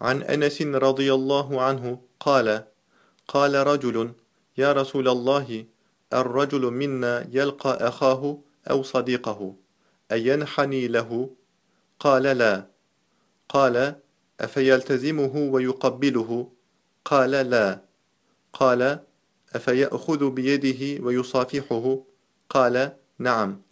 عن أنس رضي الله عنه قال قال رجل يا رسول الله الرجل منا يلقى أخاه أو صديقه أينحني له؟ قال لا قال أفيلتزمه ويقبله؟ قال لا قال أفيأخذ بيده ويصافحه؟ قال نعم